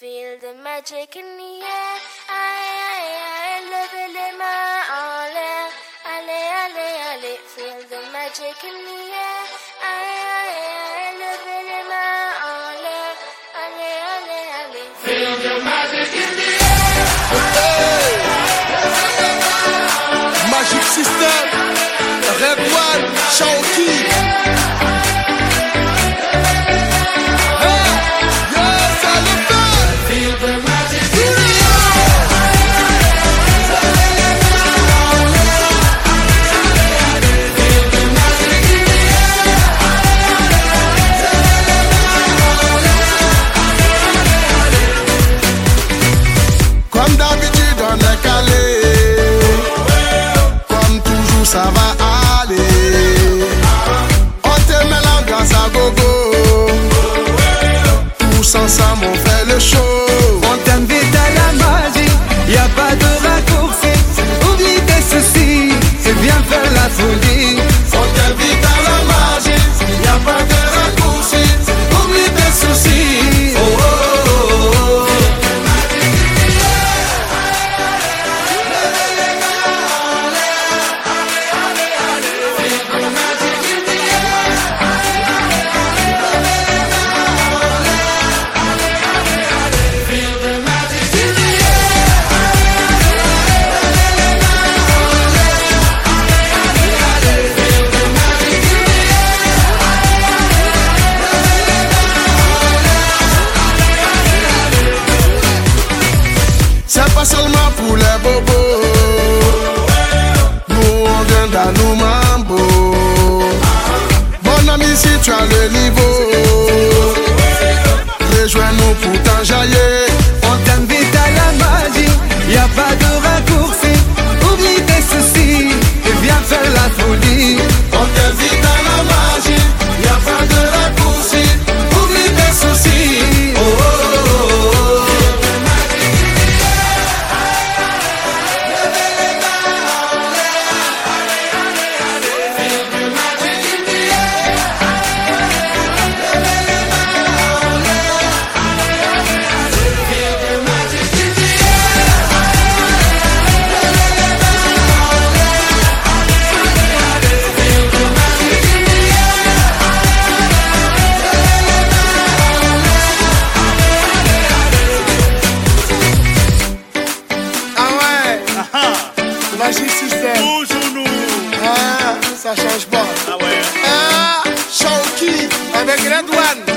Feel the magic in the air. Aïe, aïe, aïe, levez les mains en l'air. Allez. Feel the magic in the air. Aïe, aïe, aïe, ça va aller. On te met l'ambiance à gogo. Tous ensemble on fait le show. On t'invite à la magie, y a pas de raccourci. Oublie tes soucis, c'est bien faire la folie. bobo. Magic System. Toujours nous. Ah, ça change pas. Ah ouais. Ah, Shawky avec Red One.